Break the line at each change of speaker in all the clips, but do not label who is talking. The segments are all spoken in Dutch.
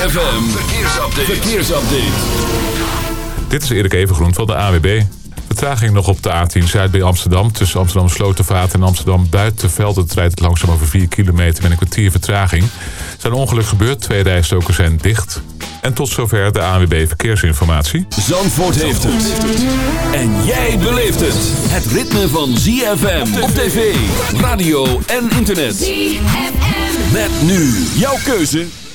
ZFM, verkeersupdate. verkeersupdate.
Dit is Erik Evengroen van de AWB. Vertraging nog op de A10 Zuid bij Amsterdam. Tussen Amsterdam Slotervaart en Amsterdam Buitenveld. Het rijdt langzaam over 4 kilometer met een kwartier vertraging. Er zijn ongeluk gebeurd. Twee rijstokers zijn dicht. En tot zover de ANWB Verkeersinformatie.
Zandvoort heeft het. En jij beleeft het. Het ritme van ZFM op tv, radio en internet. ZFM. Met nu jouw keuze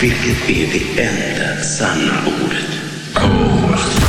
Vilket är det enda sanna ordet? Cold.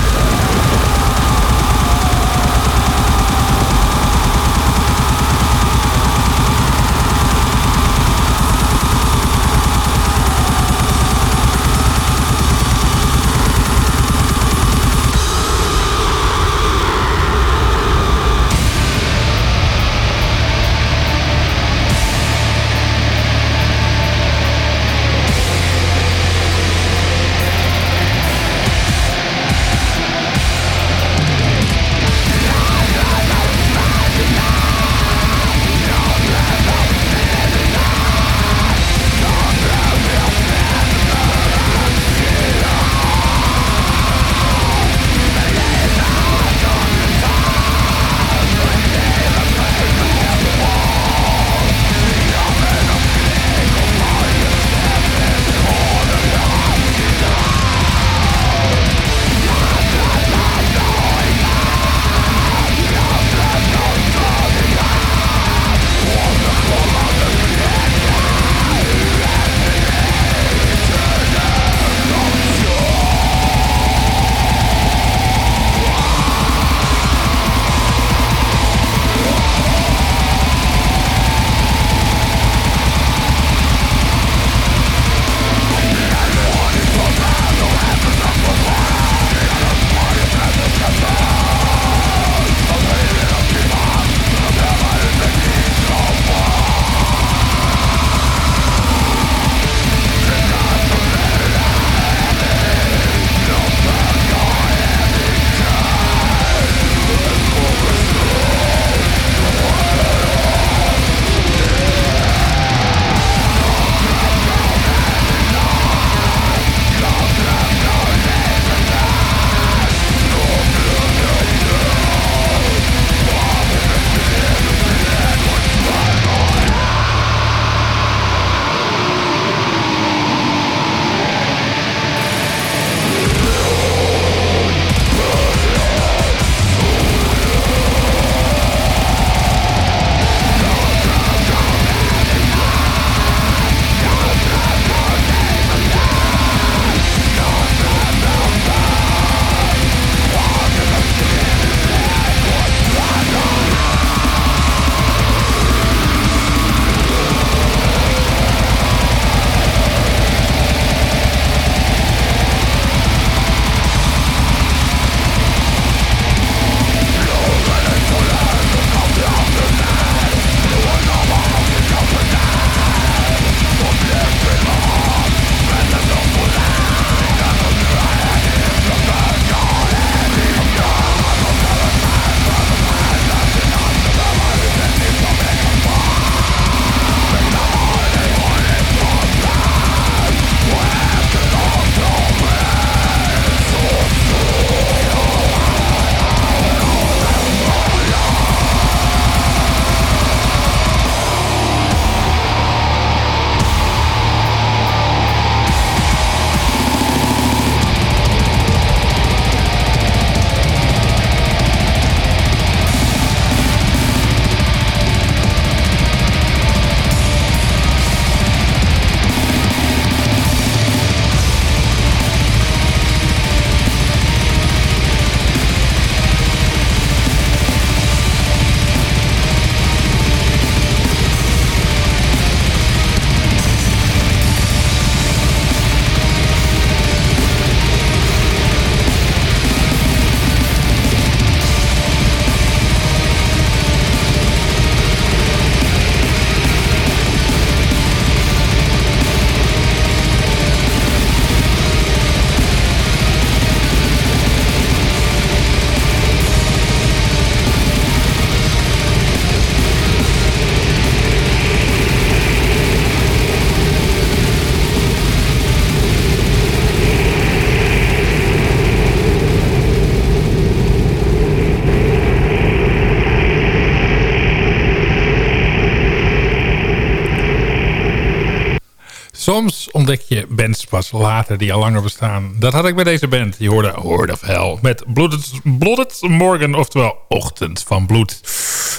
Ontdek je bands pas later die al langer bestaan. Dat had ik bij deze band. Je hoorde Horde of Hell met Blooded, Blooded Morgan, oftewel Ochtend van Bloed.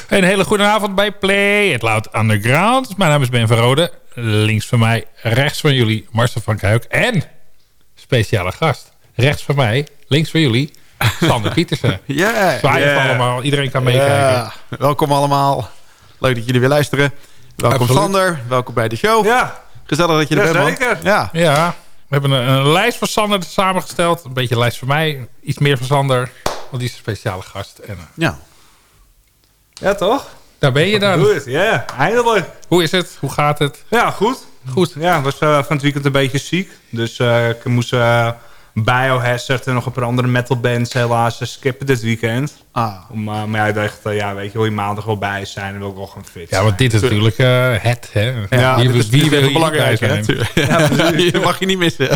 Een hele goede avond bij Play, het Loud Underground. Mijn naam is Ben Verrode. Links van mij, rechts van jullie, Marcel van Kuik. En, speciale gast, rechts van mij, links van jullie, Sander Pietersen.
Ja,
Zwaaien
yeah.
van allemaal, iedereen kan meekijken.
Ja, welkom allemaal. Leuk dat jullie weer luisteren. Welkom
Absoluut.
Sander, welkom bij de show.
Ja,
Gezellig dat je er
Ja,
bent, man.
zeker.
Ja,
Ja, we hebben een, een lijst van Sander samengesteld. Een beetje een lijst van mij. Iets meer van Sander. Want die is een speciale gast. En eh,
ja.
ja toch?
daar ben je dan.
Het, ja, eindelijk.
Hoe is het? Hoe gaat het?
Ja, goed.
Goed.
Ja, ik was eh, van het weekend een beetje ziek. Dus eh, ik moest eh Biohazard en nog een paar andere metal bands helaas skippen dit weekend.
Ah,
Om, eh, maar ja, ik dacht, eh, ja, weet je, wil je maandag wel bij zijn en wil ik wel gewoon fit
Ja, want dit is natuurlijk eh, het. Hè?
ja,
wie,
dit is,
wie
dit is
wil
belangrijk, hè. Ja, mag je niet missen.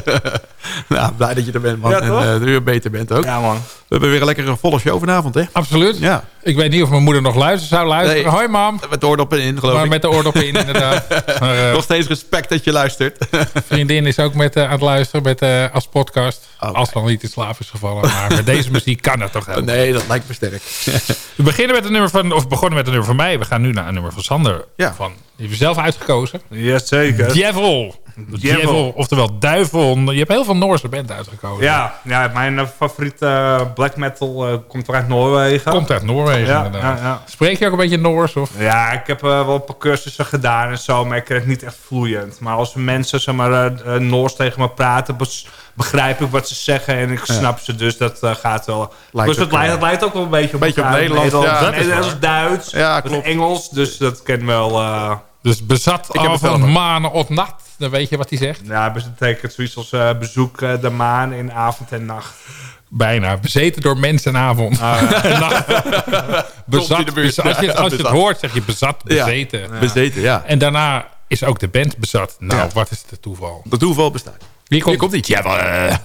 nou, blij dat je er bent, man.
Ja,
en dat je beter bent ook.
Ja, man.
We hebben weer een lekkere volle show vanavond, hè?
Absoluut.
Ja.
Ik weet niet of mijn moeder nog luistert, zou luisteren.
Nee.
Hoi mam.
Met de oordoppen in, geloof
Maar
ik.
met de oordoppen in inderdaad. Maar, eh,
Nog steeds respect dat je luistert.
vriendin is ook met, eh, aan het luisteren met, eh, als podcast.
Oké.
Als dan niet in slaap is gevallen. Maar met deze muziek kan dat toch wel.
nee, dat lijkt me sterk.
We beginnen met een nummer van, of begonnen met een nummer van mij. We gaan nu naar een nummer van Sander.
Ja.
Van, die heb je zelf uitgekozen.
Jazeker.
Devil. Devil. Oftewel Duivel. Je hebt heel veel Noorse band uitgekozen.
Ja, ja, mijn eh, favoriete eh, black metal eh, komt uit Noorwegen.
Komt uit Noorwegen
Ja,
inderdaad.
ja, ja.
Spreek je ook een beetje Noors? Of?
Ja, ik heb wel een paar cursussen gedaan en zo, maar ik kreeg het niet echt vloeiend. Maar als mensen zeg maar, Noors tegen me praten, begrijp ik wat ze zeggen en ik snap ze, dus dat gaat wel.
Lijkt
dus het lijkt, het lijkt ook wel een beetje op,
beetje op
elkaar.
Nederlands,
Duits. Engels, dus dat ken wel...
Dus bezat
Ik ook.
manen op nat. Dan weet je wat hij zegt.
ja, dat betekent zoiets als eh, bezoek eh, de maan in avond en nacht.
Bijna. Bezeten door mens en avond. Bezat.
de buurt.
Dus als je,
Ja,
als je het
bezat.
hoort, zeg je bezat,
Ja.
bezeten.
Bezeten, ja.
En daarna is ook de band bezat. Nou,
Ja.
wat is het toeval?
De toeval bestaat.
Hier komt,
Hier komt iets. Ja, maar, eh,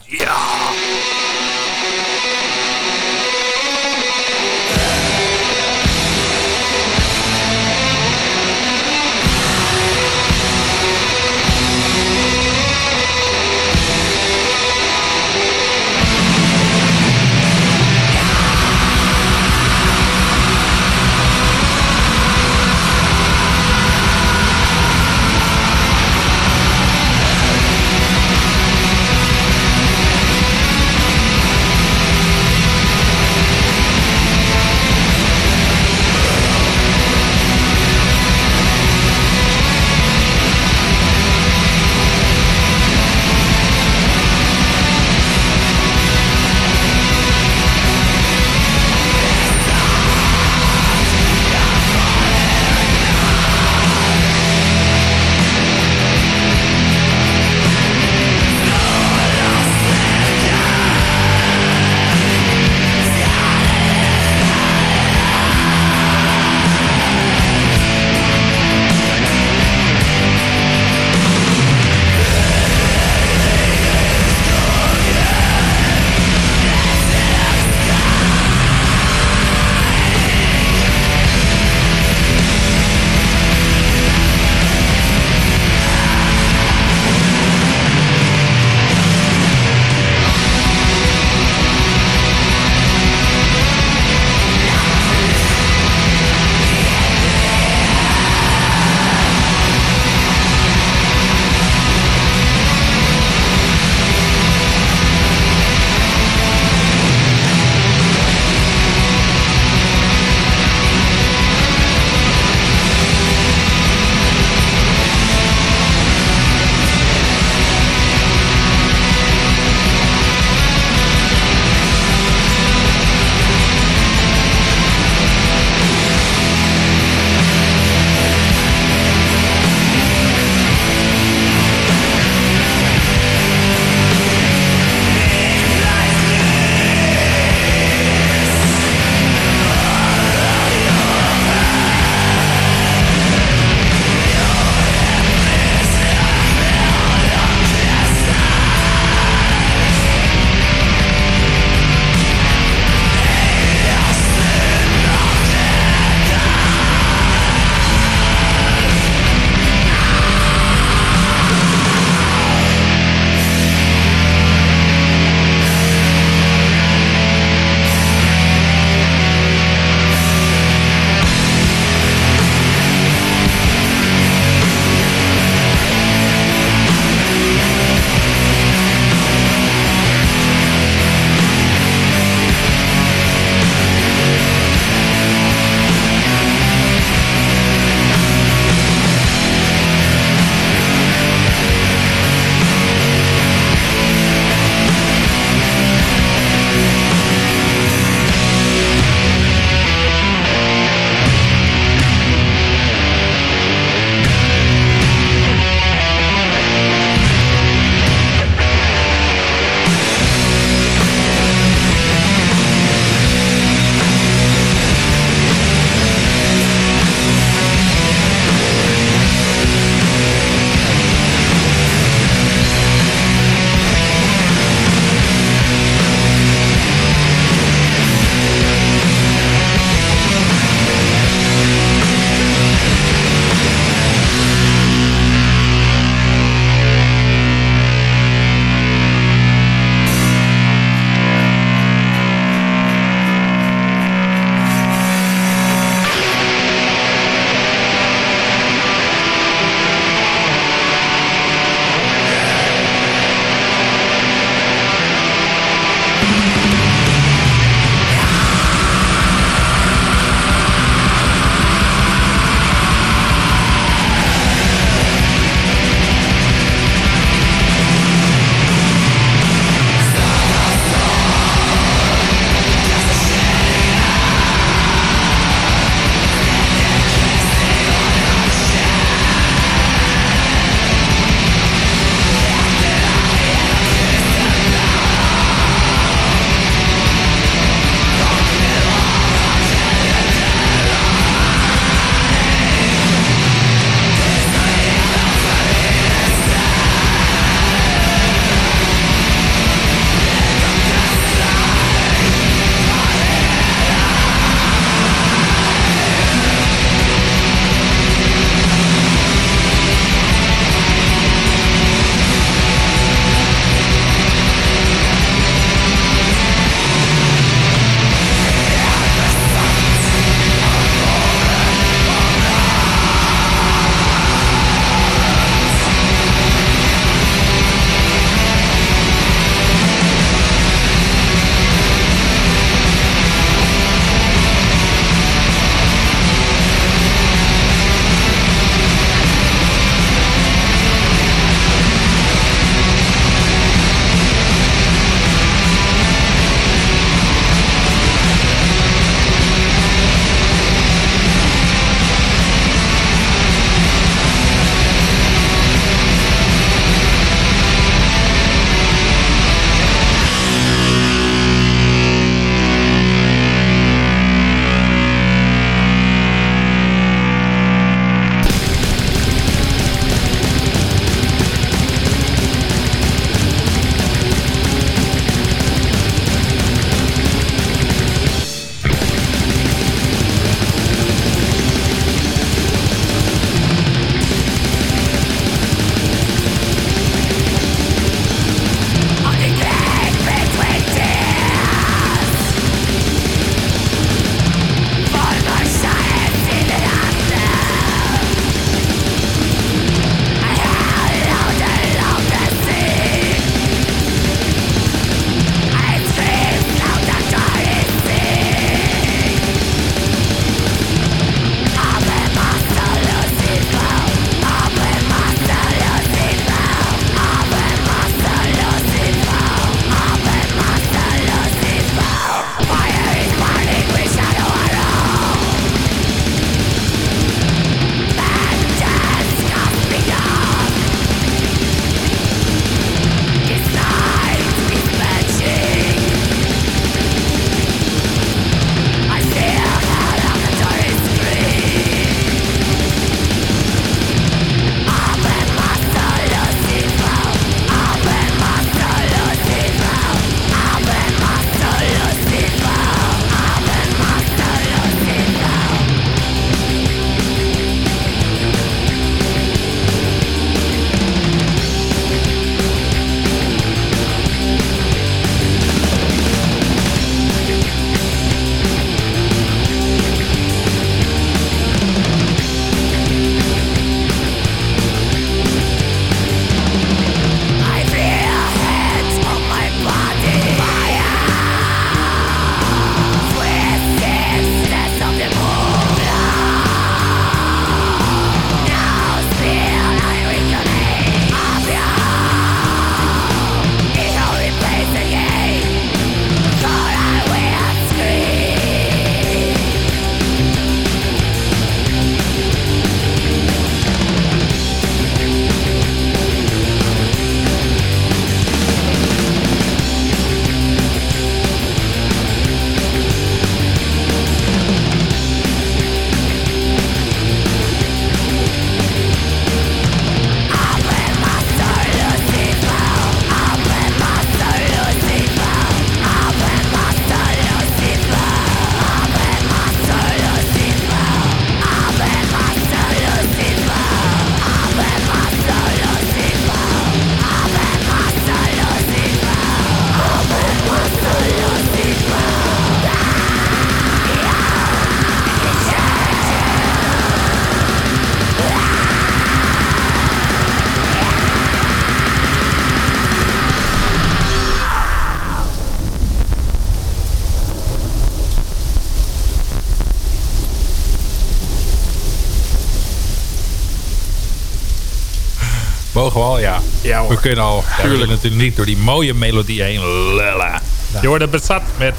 Ja. we kunnen al. Willen natuurlijk niet door die mooie melodie heen lullen. Je wordt bezat met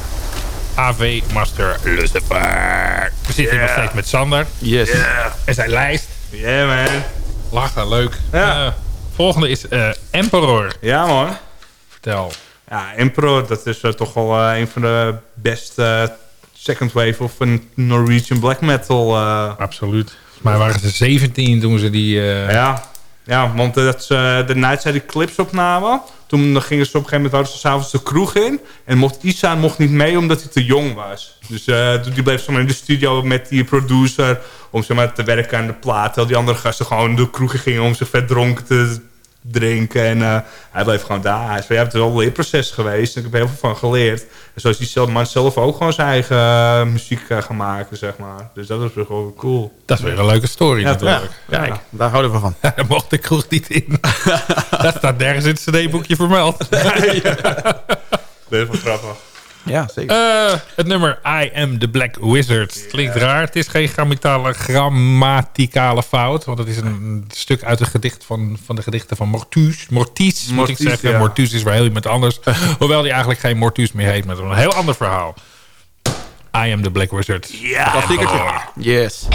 AV Master Lucifer. We zitten hier nog steeds met Sander.
Yes.
En zijn lijst.
Yeah, man.
Lachen, leuk.
Ja.
Eh, volgende is eh, Emperor.
Ja, man.
Vertel.
Ja, Emperor, dat is eh, toch wel een van de beste second wave of een Norwegian black metal. eh,
Absoluut. Volgens mij waren ze 17 toen ze die... eh,
ja. Ja, want dat ze de Night die clips opnamen. Toen gingen ze op een gegeven moment hadden ze s'avonds de kroeg in. En mocht Isaan mocht niet mee omdat hij te jong was. Dus eh, die bleef zeg maar, in de studio met die producer om zeg maar, te werken aan de plaat. Terwijl die andere gasten gewoon de kroeg in gingen om zich vet dronken te drinken. En eh, hij bleef gewoon daar. Hij zei, ja, het is wel een leerproces geweest. En ik heb er heel veel van geleerd. En zo is die zelf, man zelf ook gewoon zijn eigen eh, muziek eh, gaan maken, zeg maar. Dus dat is wel gewoon cool.
Dat is weer een leuke story
Ja,
natuurlijk.
ja.
Kijk,
Ja, daar houden we van.
daar mocht de kroeg niet in. dat staat nergens in het cd-boekje vermeld.
Dat is wel grappig.
Ja, zeker.
Eh, het nummer I Am The Black Wizard. Klinkt raar. Het is geen grammaticale, grammaticale fout. Want het is een stuk uit een gedicht van, van de gedichten van Mortus. Mortis, moet ik zeggen.
ja.
Mortus is wel heel iemand anders. Hoewel die eigenlijk geen Mortus meer heet. Met een heel ander verhaal. I Am The Black Wizard. Ja.
Klassiekertje. Yes.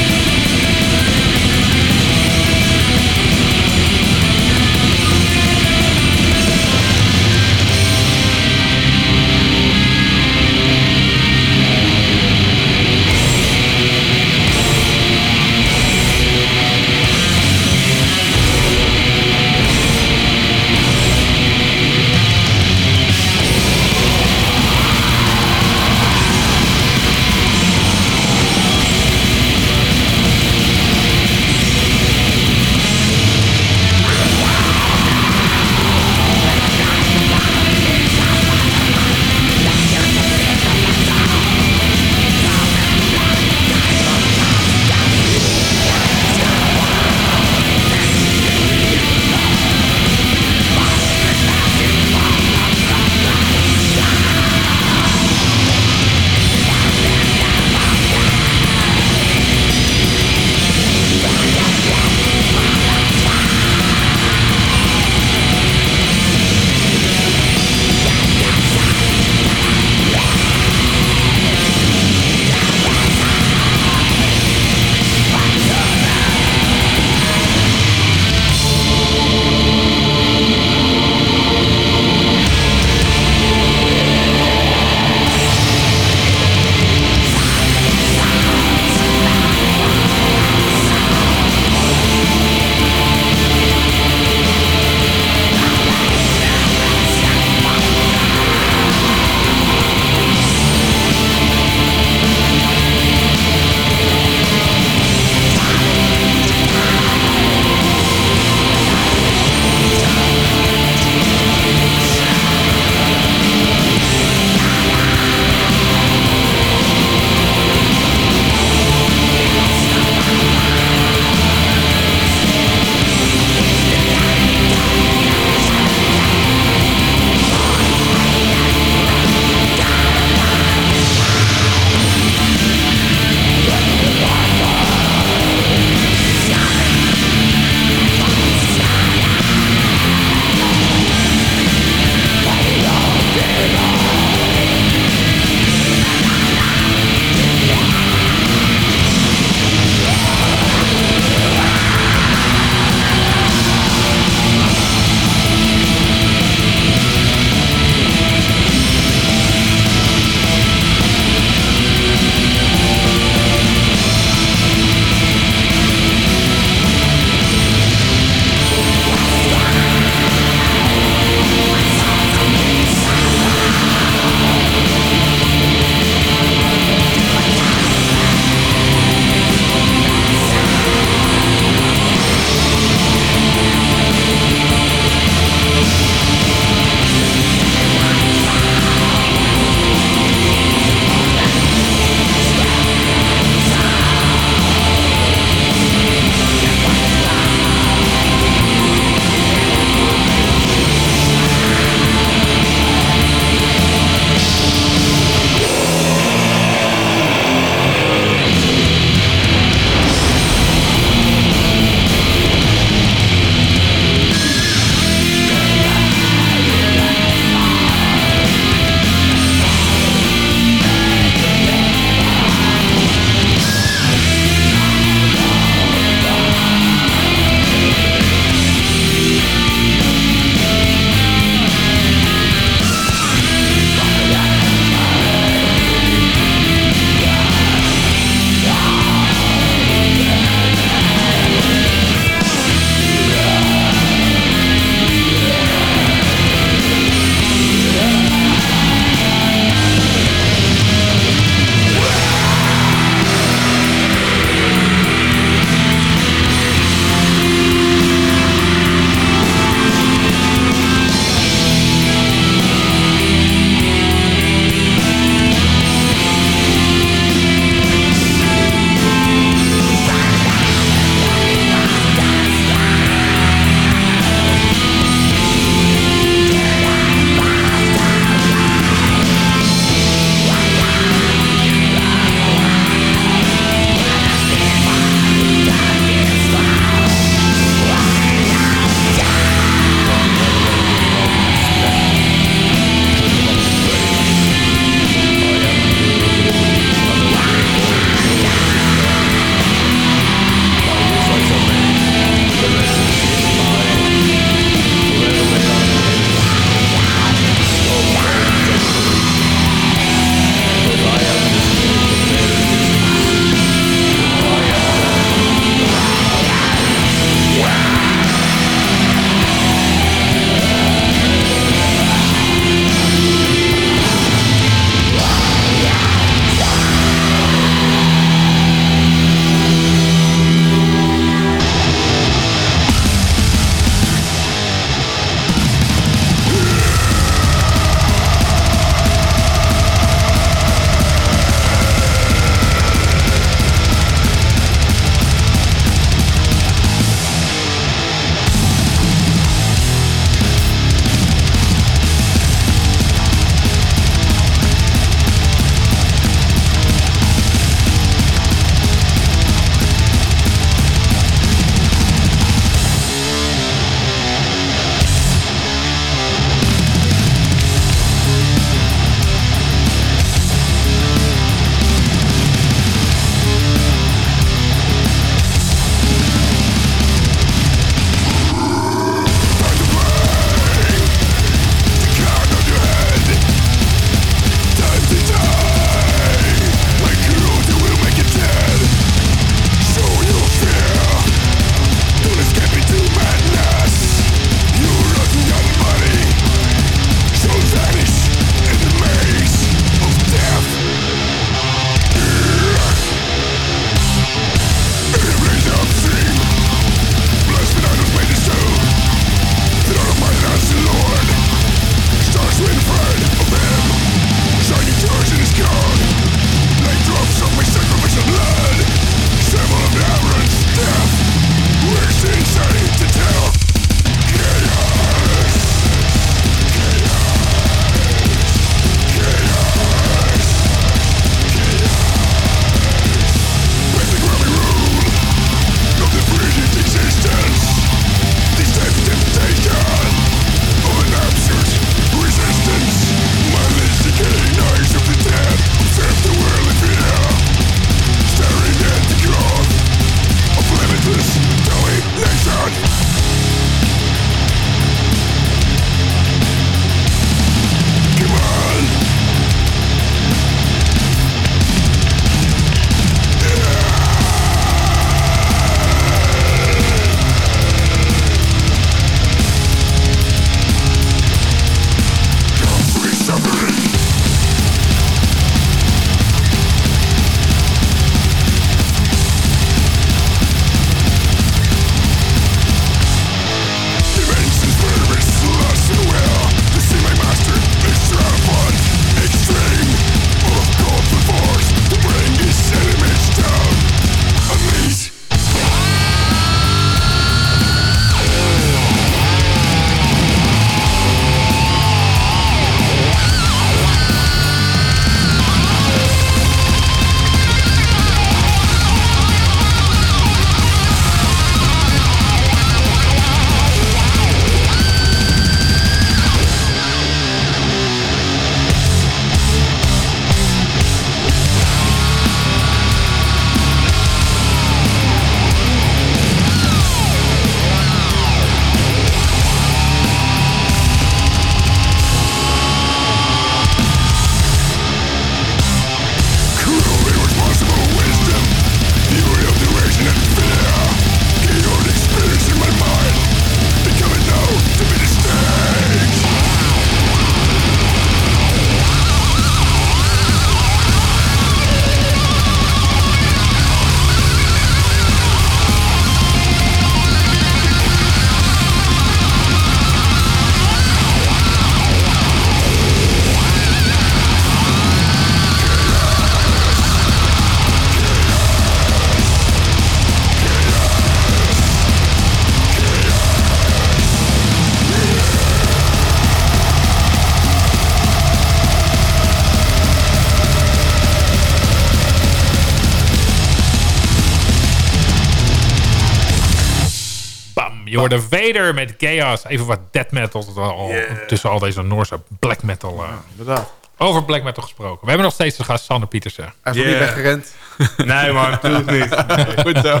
Vader met Chaos. Even wat death metal al, tussen al deze Noorse black metal. eh.
Inderdaad.
over black metal gesproken. We hebben nog steeds de gast Sander Pietersen.
Hij is
Yeah.
niet weggerend.
Nee, man, natuurlijk niet.
Goed zo.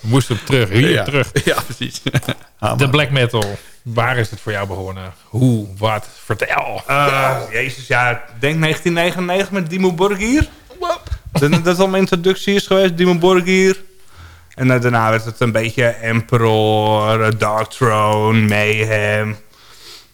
We moesten hem terug, hier
ja.
terug.
Ja, precies.
De black metal. Waar is het voor jou begonnen? Hoe? Wat? Vertel.
Eh, jezus, ja, ik denk 1999 met Dimo Borgir. Dat, dat is al mijn introductie is geweest, Dimo Borgir. En eh, daarna werd het een beetje Emperor, eh, Dark Throne, Mayhem.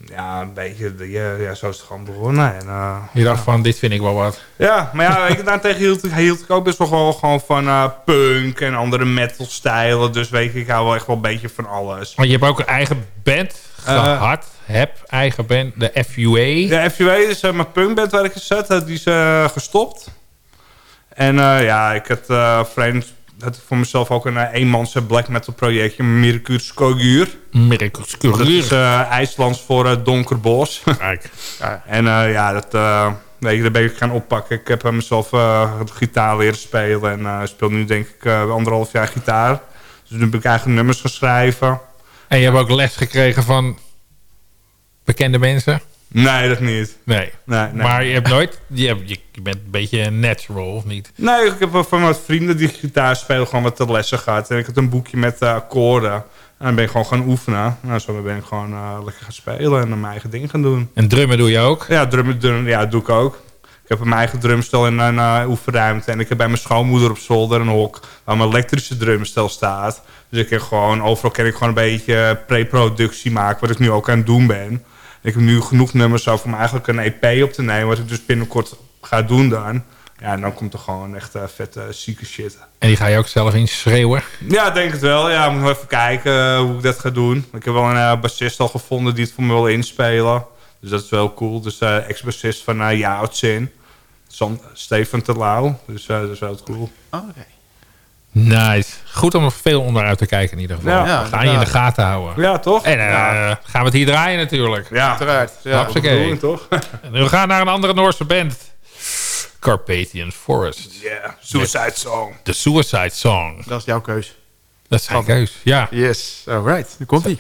Ja, een beetje, de- ja, ja, zo is het gewoon begonnen. En, eh,
Je dacht van, dit vind ik wel wat.
ja, maar ja, je, daartegen hield ik, hield ik ook best wel gewoon, gewoon van eh, punk en andere metal-stijlen. Dus weet je, ik hou wel echt wel een beetje van alles.
Want je hebt ook een eigen band gehad. Heb eigen band, de FUA.
De FUA is mijn punkband waar ik in zat. eh, die is eh, gestopt. En eh, ja, ik had uh, vreemd... ik voor mezelf ook een uh, eenmans black metal projectje. Mirkur Skogur.
Miracles
Dat is uh, IJslands voor uh, donker bos.
Kijk.
en ja, dat, weet je, dat ben ik gaan oppakken. Ik heb mezelf gitaar leren spelen. En speel nu denk ik anderhalf jaar gitaar. Dus nu heb ik eigen nummers geschreven.
En je hebt ook les gekregen van bekende mensen?
Nee, dat niet.
Nee.
nee, nee.
Maar je hebt nooit... Je, hebt, je bent een beetje natural, of niet?
Nee, ik heb van wat vrienden die gitaar spelen gewoon wat lessen gehad. En ik had een boekje met uh, akkoorden. En dan ben ik gewoon gaan oefenen. Nou, zo ben ik gewoon uh, lekker gaan spelen en mijn eigen ding gaan doen.
En drummen doe je ook?
Ja, drummen, drummen ja, doe ik ook. Ik heb mijn eigen drumstel in een uh, oefenruimte. En ik heb bij mijn schoonmoeder op zolder een hok waar mijn elektrische drumstel staat. Dus ik heb gewoon, overal kan ik gewoon een beetje pre-productie maken. Wat ik nu ook aan het doen ben. Ik heb nu genoeg nummers over om eigenlijk een EP op te nemen. Wat ik dus binnenkort ga doen dan. Ja, en dan komt er gewoon echt uh, vette, zieke shit.
En die ga je ook zelf in schreeuwen?
Ja, denk het wel. Ja, moet nog even kijken uh, hoe ik dat ga doen. Ik heb wel een uh, bassist al gevonden die het voor me wil inspelen. Dus dat is wel cool. Dus uh, ex-bassist van uh, Joutzin. Stefan Terlouw. Dus dat is wel cool.
Oh, okay.
Nice. Goed om er veel onderuit te kijken in ieder geval.
Ja,
ja, Ga je in de gaten houden.
Ja, toch?
En uh, ja. gaan we het hier draaien natuurlijk.
Ja,
uiteraard.
Ja,
Doen, toch?
en we gaan naar een andere Noorse band. Carpathian Forest.
Ja, yeah. Suicide Song.
De Suicide Song.
Dat is jouw keus.
Dat is zijn keus, ja.
Yes, alright. Nu komt hij.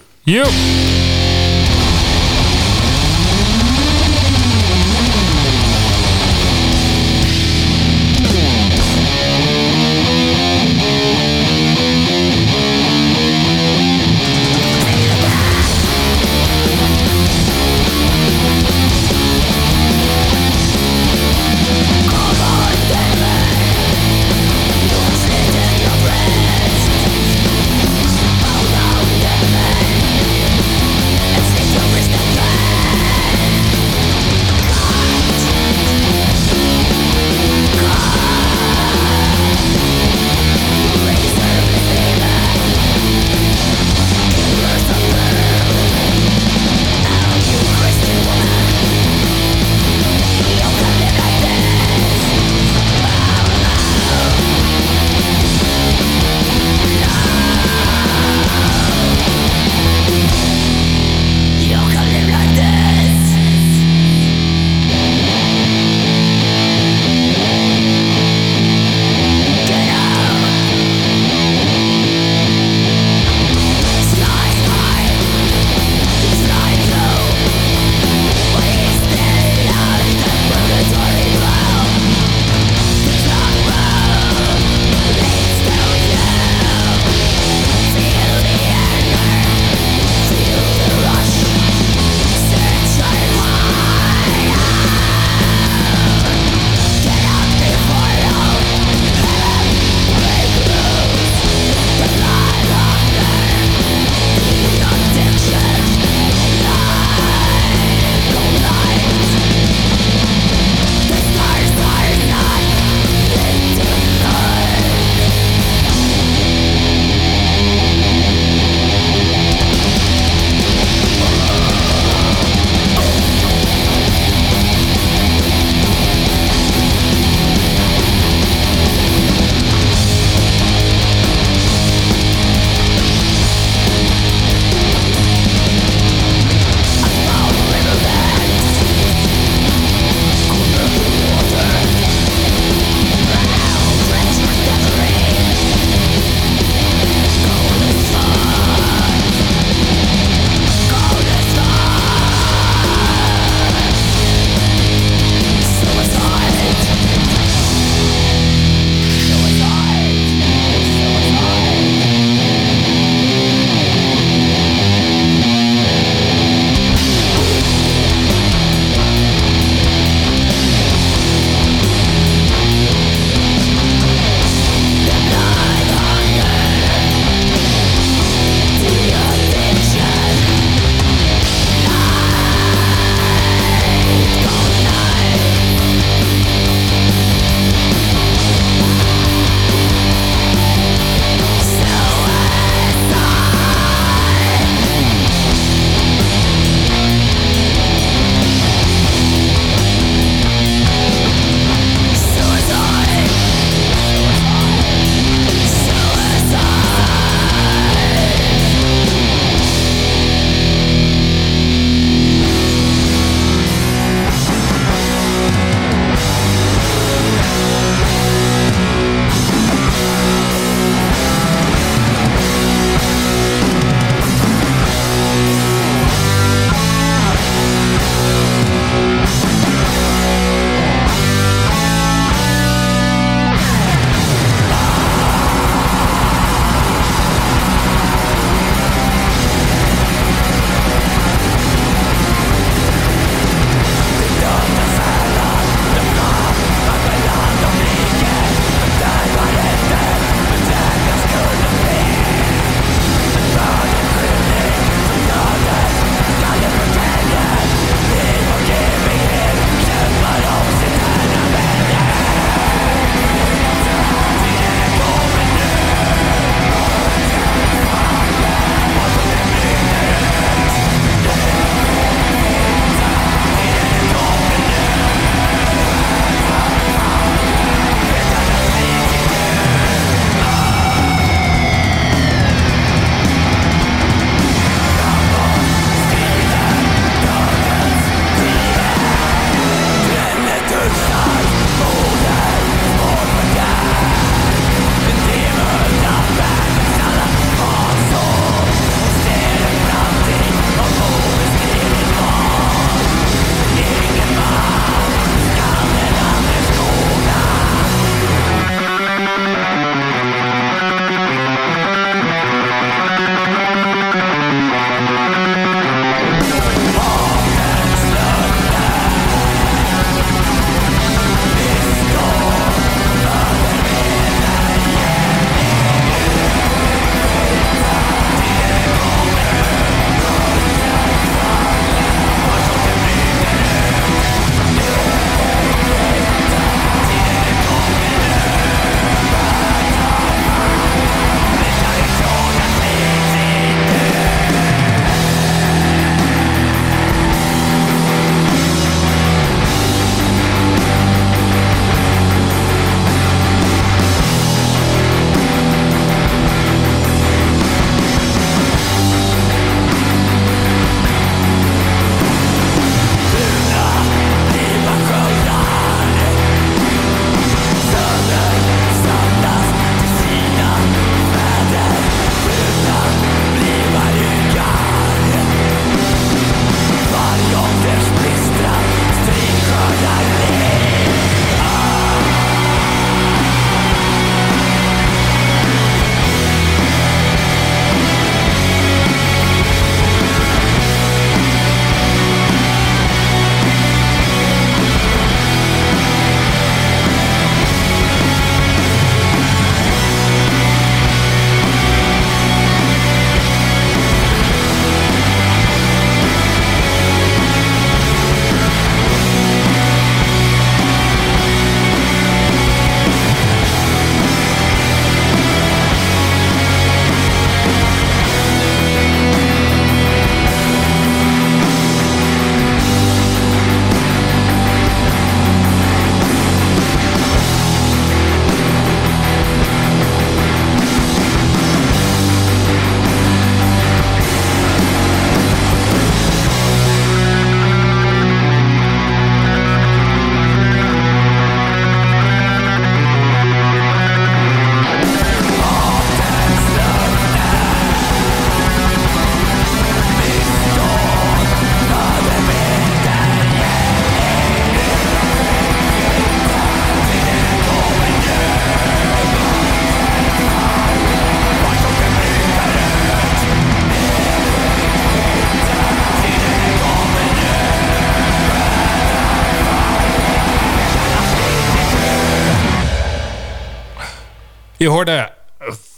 Je hoorde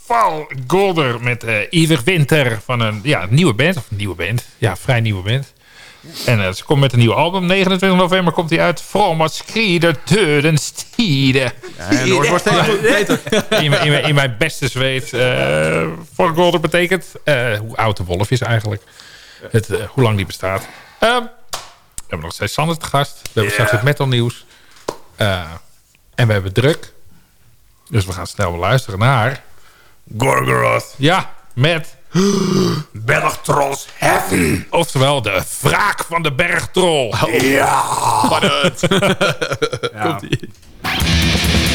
Val Golder met uh, Iver Winter van een ja, nieuwe band. Of een nieuwe band. Ja, vrij nieuwe band. En uh, ze komt met een nieuw album. 29 november komt hij uit. Vromat Skrieder Deuren Stieden.
Ja, en wordt steeds beter.
In, mijn- in, mijn- in mijn beste zweet. Uh, Val Golder betekent eh, hoe oud de wolf is eigenlijk. Het, eh, hoe lang die bestaat. Ehm, we hebben nog steeds Sander te gast. We hebben straks het metal nieuws. Eh, en we hebben druk. Dus we gaan snel luisteren naar...
Gorgoroth.
Ja, met...
Bergtrolls Heaven.
Oftewel de wraak van de bergtrol.
Ja.
Thank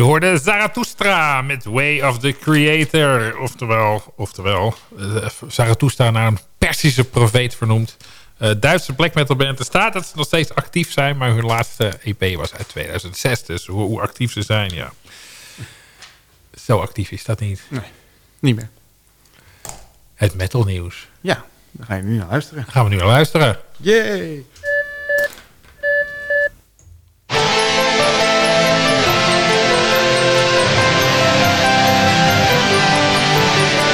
Je hoorde Zarathustra met Way of the Creator. Oftewel, oftewel uh, Zarathustra naar een Persische profeet vernoemd. Uh, Duitse black metal band. Er staat dat ze nog steeds actief zijn. Maar hun laatste EP was uit 2006. Dus hoe, hoe actief ze zijn, ja. Zo actief is dat niet.
Nee, niet meer.
Het metal nieuws.
Ja, daar ga je nu naar luisteren.
gaan we nu naar luisteren.
Yay!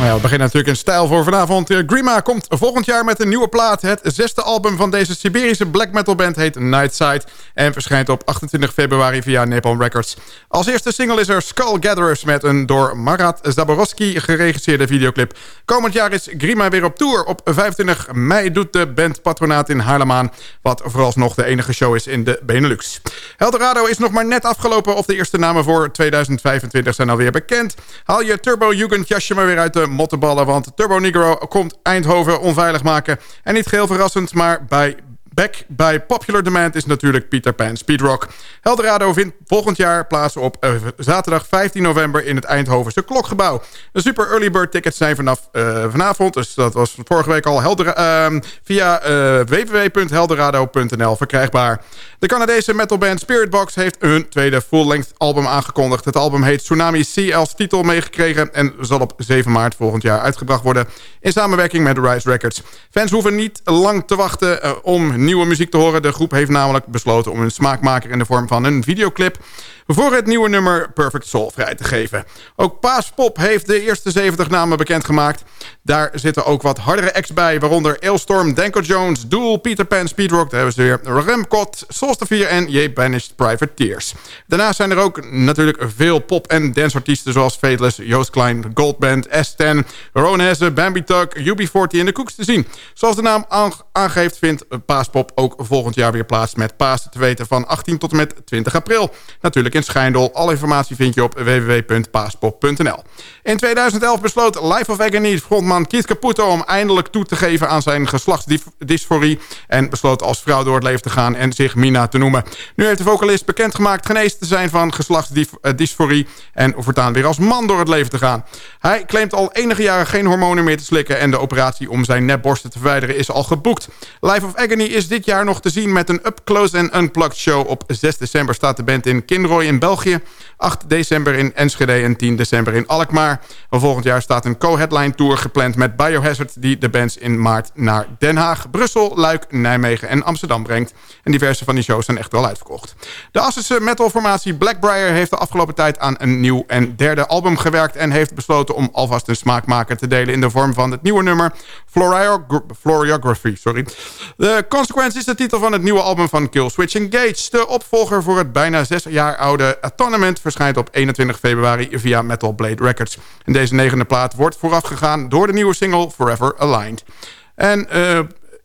Nou ja, we beginnen natuurlijk in stijl voor vanavond. Uh, Grima komt volgend jaar met een nieuwe plaat. Het zesde album van deze Siberische black metal band heet Nightside... en verschijnt op 28 februari via Napalm Records. Als eerste single is er Skull Gatherers... met een door Marat Zaborowski geregisseerde videoclip. Komend jaar is Grima weer op tour. Op 25 mei doet de band Patronaat in Haarlem aan... wat vooralsnog de enige show is in de Benelux. Eldorado is nog maar net afgelopen... of de eerste namen voor 2025 zijn alweer bekend. Haal je Turbo Jugendjasje maar weer uit de mottenballen... want Turbo Negro komt Eindhoven onveilig maken. En niet geheel verrassend, maar bij Back bij Popular Demand is natuurlijk Peter Pan Speedrock. Eldorado vindt volgend jaar plaats op uh, zaterdag 15 november in het Eindhovense Klokgebouw. De super early bird tickets zijn vanaf uh, vanavond, dus dat was vorige week al helder, uh, via www.helderado.nl verkrijgbaar. De Canadese metalband Spiritbox heeft hun tweede full-length album aangekondigd. Het album heet Tsunami Sea als titel meegekregen en zal op 7 maart volgend jaar uitgebracht worden in samenwerking met Rise Records. Fans hoeven niet lang te wachten om nieuwe muziek te horen. De groep heeft namelijk besloten om een smaakmaker in de vorm van een videoclip voor het nieuwe nummer Perfect Soul vrij te geven. Ook Paaspop heeft de eerste 70 namen bekendgemaakt. Daar zitten ook wat hardere acts bij, waaronder Ailstorm, Danko Jones, Doel, Peter Pan, Speedrock, daar hebben ze weer Remcot, Solstifier en J Banished Private Tears. Daarnaast zijn er ook natuurlijk veel pop- en danceartiesten zoals Fateless, Joost Klein, Goldband, S10, Ron Hesse, Bambi Tuck, UB40 en de Cooks te zien. Zoals de naam aangeeft vindt Paaspop ook volgend jaar weer plaats met Paas te weten van 18 tot en met 20 april. Natuurlijk in Schijndel. Alle informatie vind je op www.paaspop.nl. In 2011 besloot Life of Agony frontman Keith Caputo... om eindelijk toe te geven aan zijn geslachtsdysforie... en besloot als vrouw door het leven te gaan en zich Mina te noemen. Nu heeft de vocalist bekendgemaakt genezen te zijn van geslachtsdysforie... en voortaan weer als man door het leven te gaan. Hij claimt al enige jaren geen hormonen meer te slikken... en de operatie om zijn nepborsten te verwijderen is al geboekt. Life of Agony is dit jaar nog te zien met een up-close en unplugged show. Op 6 december staat de band in Kinroy in België. 8 december in Enschede en 10 december in Alkmaar. volgend jaar staat een co-headline tour gepland met Biohazard... die de bands in maart naar Den Haag, Brussel, Luik, Nijmegen en Amsterdam brengt. En diverse van die shows zijn echt wel uitverkocht. De Assische metalformatie Blackbriar heeft de afgelopen tijd aan een nieuw en derde album gewerkt... en heeft besloten om alvast een smaakmaker te delen... in de vorm van het nieuwe nummer Floriography. Sorry. The Consequence is de titel van het nieuwe album van Killswitch Engage. De opvolger voor het bijna zes jaar oude Atonement... verschijnt op 21 februari via Metal Blade Records. En deze negende plaat wordt voorafgegaan door de nieuwe single Forever Aligned. En uh,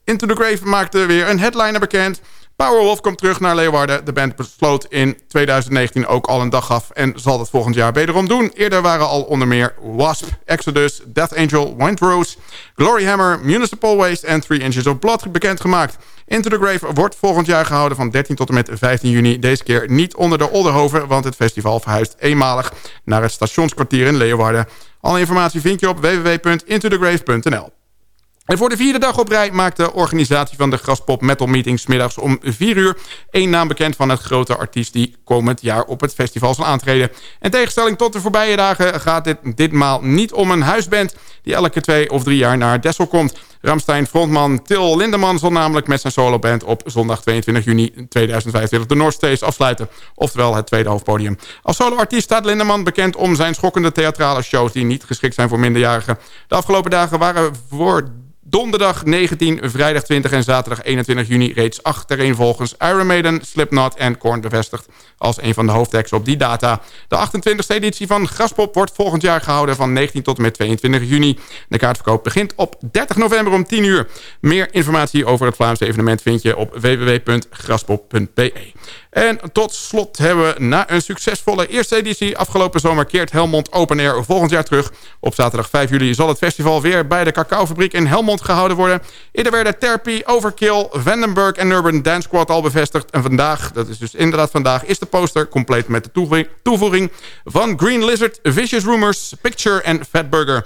Into the Grave maakte weer een headliner bekend... Powerwolf komt terug naar Leeuwarden. De band besloot in 2019 ook al een dag af en zal dat volgend jaar wederom doen. Eerder waren al onder meer Wasp, Exodus, Death Angel, Windrose, Glory Hammer, Municipal Waste en Three Inches of Blood bekendgemaakt. Into the Grave wordt volgend jaar gehouden van 13 tot en met 15 juni. Deze keer niet onder de Olderhoven, want het festival verhuist eenmalig naar het stationskwartier in Leeuwarden. Alle informatie vind je op www.intothegrave.nl. En voor de vierde dag op rij maakt de organisatie van de Graspop Metal Meetings... middags om vier uur één naam bekend van het grote artiest... die komend jaar op het festival zal aantreden. In tegenstelling tot de voorbije dagen gaat dit ditmaal niet om een huisband... die elke twee of drie jaar naar Dessel komt. Ramstein frontman Til Lindeman zal namelijk met zijn soloband... op zondag 22 juni 2025 de North Stage afsluiten. Oftewel het tweede hoofdpodium. Als soloartiest staat Lindeman bekend om zijn schokkende theatrale shows... die niet geschikt zijn voor minderjarigen. De afgelopen dagen waren voor Donderdag 19, vrijdag 20 en zaterdag 21 juni reeds achtereenvolgens Iron Maiden, Slipknot en Korn bevestigd als een van de hoofdacts op die data. De 28e editie van Graspop wordt volgend jaar gehouden van 19 tot en met 22 juni. De kaartverkoop begint op 30 november om 10 uur. Meer informatie over het Vlaamse evenement vind je op www.graspop.be. En tot slot hebben we na een succesvolle eerste editie afgelopen zomer keert Helmond Open Air volgend jaar terug. Op zaterdag 5 juli zal het festival weer bij de cacaofabriek in Helmond gehouden worden. Eerder werden Therapy, Overkill, Vandenberg en Urban Dance Squad al bevestigd. En vandaag, dat is dus inderdaad vandaag, is de poster compleet met de toevoeging, van Green Lizard, Vicious Rumors, Picture en Fatburger.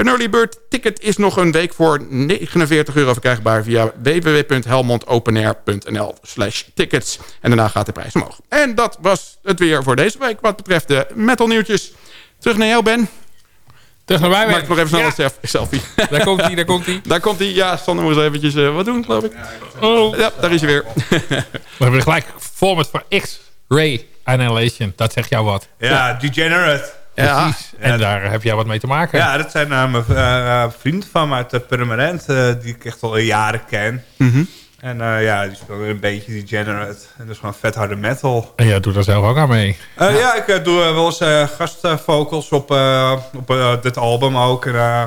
Een early bird ticket is nog een week voor 49 euro verkrijgbaar via www.helmondopenair.nl slash tickets. En daarna gaat de prijs omhoog. En dat was het weer voor deze week wat betreft de metal nieuwtjes. Terug naar jou Ben.
Terug naar mij.
Maak nog even snel
Ja,
een self- selfie.
Daar komt hij, daar komt hij.
Daar komt hij. Ja, Sander moet eens eventjes eh, wat doen, geloof ik.
Oh.
Ja, daar is hij weer.
We hebben gelijk format van X-ray annihilation. Dat zegt jou wat.
Ja, Degenerate.
Ja,
Precies. En daar heb jij wat mee te maken.
Ja, dat zijn mijn eh, vrienden van me uit de Permanent, eh, die ik echt al jaren ken.
Mhm.
En eh, ja, die spelen een beetje Degenerate. En dat is gewoon vet harde metal.
En jij doet er zelf ook aan mee.
Eh, ja. ik eh, doe eh, wel eens eh, gastvocals op, eh, op eh, dit album ook. En, eh,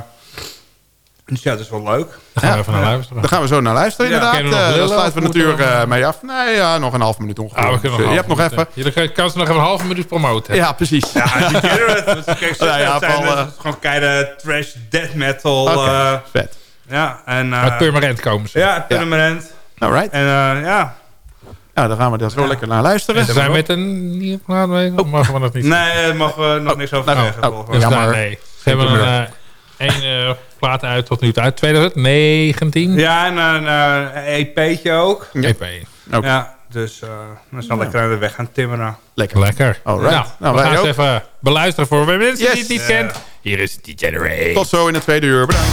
dus ja, dat is wel leuk.
Daar gaan we even naar luisteren.
daar gaan we zo naar luisteren
Ja,
inderdaad.
we nog
Eh, daar sluiten we natuurlijk
we-
eh, mee af. Nee, ja, nog een half minuut ongeveer.
Ah, we nog
je hebt nog even.
Je kan ze nog even een halve minuut promoten.
Ja, precies.
Ja, Degenerate. dat is- Kijk,
Ja, ja,
zijn eh, gewoon keiharde trash death metal. Eh,
vet.
ja, en... eh,
Uit Purmerend komen ze.
ja, Permanent.
Alright.
En eh, ja,
Nou, dan gaan we daar zo lekker naar luisteren.
Ze zijn met een nieuwe plaat mee. Of mogen we dat niet
nee, daar mogen we nog niks over zeggen.
oh,
volgens
Dus
mij.
jammer.
daar, nee. Ze hebben een, eh één eh, plaat uit tot nu toe uit 2019.
Ja, en een eh, EP'tje ook.
EP.
Oké.
Ja, dus eh dan zal lekker aan de weg gaan timmeren.
Lekker.
Lekker.
Alright.
Nou,
Nou,
we gaan
ook.
ze even beluisteren voor mensen die
Yes.
het niet kent. Hier is Degenerate.
Tot zo in het tweede uur. Bedankt.